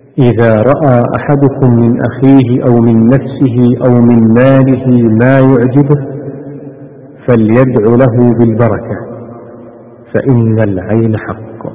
إذا رأى أحدكم من أخيه أو من نفسه أو من ماله ما يعجبه فليدع له بالبركة فإن العين حق.